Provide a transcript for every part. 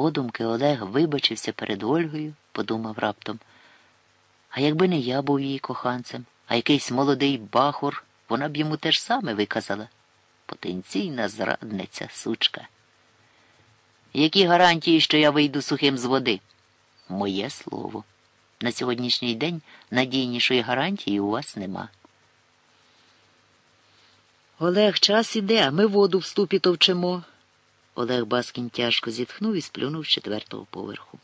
Подумки Олег вибачився перед Ольгою, подумав раптом. А якби не я був її коханцем, а якийсь молодий бахур, вона б йому теж саме виказала. Потенційна зрадниця, сучка. Які гарантії, що я вийду сухим з води? Моє слово. На сьогоднішній день надійнішої гарантії у вас нема. Олег, час іде, а ми воду в ступі товчемо. Олег Баскін тяжко зітхнув і сплюнув з четвертого поверху.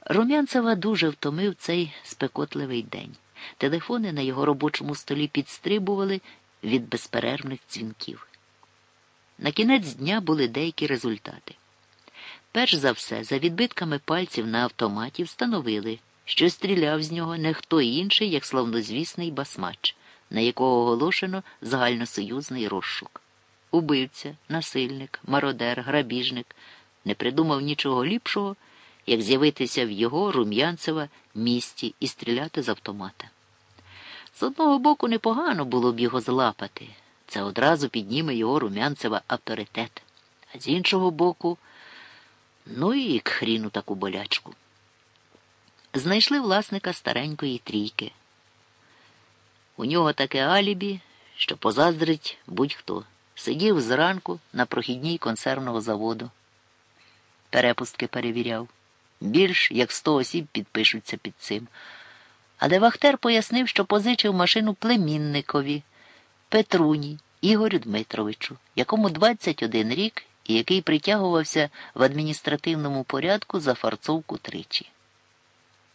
Румянцева дуже втомив цей спекотливий день. Телефони на його робочому столі підстрибували від безперервних дзвінків. На кінець дня були деякі результати. Перш за все, за відбитками пальців на автоматі встановили, що стріляв з нього не хто інший, як славнозвісний басмач, на якого оголошено загальносоюзний розшук. Убивця, насильник, мародер, грабіжник не придумав нічого ліпшого, як з'явитися в його Рум'янцева місті і стріляти з автомата. З одного боку, непогано було б його злапати. Це одразу підніме його Рум'янцева авторитет. А з іншого боку, ну і к хріну таку болячку. Знайшли власника старенької трійки. У нього таке алібі, що позаздрить будь-хто. Сидів зранку на прохідній консервного заводу. Перепустки перевіряв. Більш як сто осіб підпишуться під цим. Але Вахтер пояснив, що позичив машину племінникові Петруні Ігорю Дмитровичу, якому 21 рік і який притягувався в адміністративному порядку за фарцовку тричі.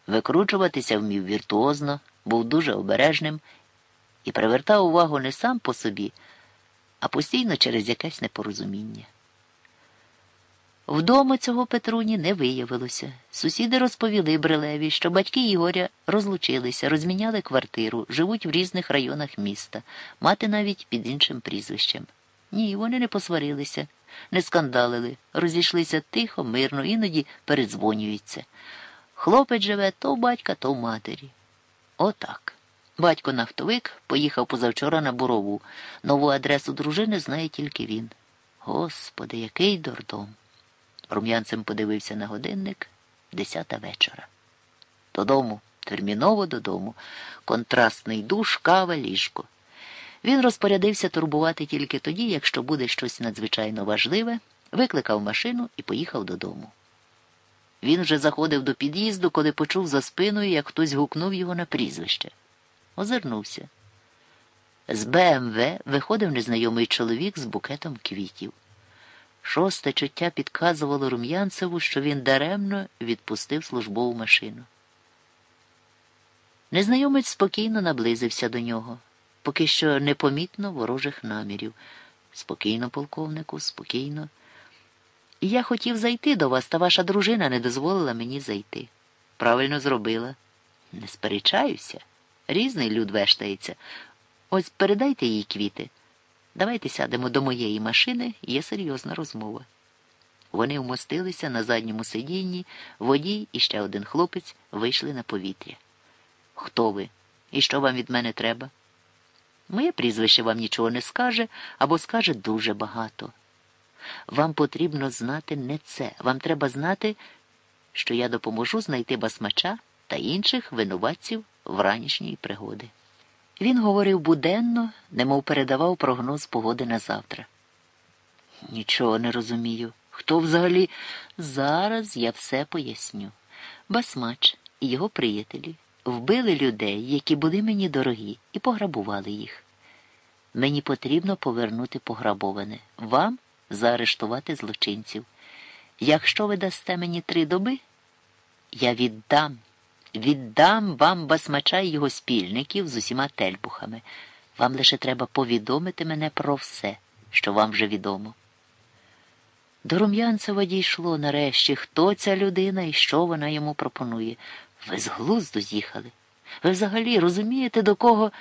Викручуватися вмів віртуозно, був дуже обережним і привертав увагу не сам по собі, а постійно через якесь непорозуміння. Вдома цього Петруні не виявилося. Сусіди розповіли Брилеві, що батьки Ігоря розлучилися, розміняли квартиру, живуть в різних районах міста, мати навіть під іншим прізвищем. Ні, вони не посварилися, не скандалили, розійшлися тихо, мирно, іноді передзвонюються. Хлопець живе то в батька, то в матері. Отак. Батько нафтовик поїхав позавчора на бурову. Нову адресу дружини знає тільки він. Господи, який дурдом. Рум'янцем подивився на годинник десята вечора. Додому, терміново додому, контрастний душ, кава, ліжко. Він розпорядився турбувати тільки тоді, якщо буде щось надзвичайно важливе, викликав машину і поїхав додому. Він вже заходив до під'їзду, коли почув за спиною, як хтось гукнув його на прізвище. Озирнувся. З БМВ виходив незнайомий чоловік з букетом квітів. Шосте чуття підказувало Рум'янцеву, що він даремно відпустив службову машину. Незнайомець спокійно наблизився до нього, поки що непомітно ворожих намірів. Спокійно, полковнику, спокійно. Я хотів зайти до вас, та ваша дружина не дозволила мені зайти. Правильно зробила. Не сперечаюся. Різний люд вештається. Ось передайте їй квіти. Давайте сядемо до моєї машини, є серйозна розмова. Вони вмостилися на задньому сидінні, водій і ще один хлопець вийшли на повітря. Хто ви? І що вам від мене треба? Моє прізвище вам нічого не скаже або скаже дуже багато. Вам потрібно знати не це. Вам треба знати, що я допоможу знайти басмача та інших винуватців вранішньої пригоди. Він говорив буденно, немов передавав прогноз погоди на завтра. Нічого не розумію. Хто взагалі? Зараз я все поясню. Басмач і його приятелі вбили людей, які були мені дорогі, і пограбували їх. Мені потрібно повернути пограбоване, вам заарештувати злочинців. Якщо ви дасте мені три доби, я віддам. Віддам вам басмача і його спільників з усіма тельбухами. Вам лише треба повідомити мене про все, що вам вже відомо. До Рум'янцева дійшло нарешті, хто ця людина і що вона йому пропонує. Ви з глузду з'їхали. Ви взагалі розумієте, до кого.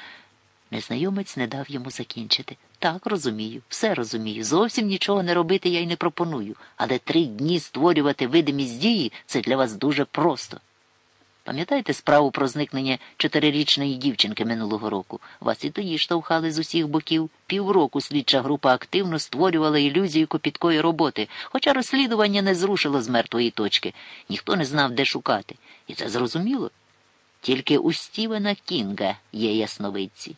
Незнайомець не дав йому закінчити. Так, розумію, все розумію. Зовсім нічого не робити я й не пропоную, але три дні створювати видимість дії це для вас дуже просто. Пам'ятаєте справу про зникнення чотирирічної дівчинки минулого року? Вас і тоді штовхали з усіх боків. Півроку слідча група активно створювала ілюзію копіткої роботи, хоча розслідування не зрушило з мертвої точки. Ніхто не знав, де шукати. І це зрозуміло. Тільки у Стівена Кінга є ясновидці.